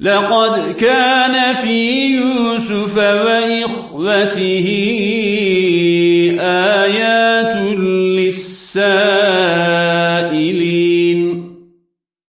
لقد كان في يوسف وإخوته آيات للسائلين.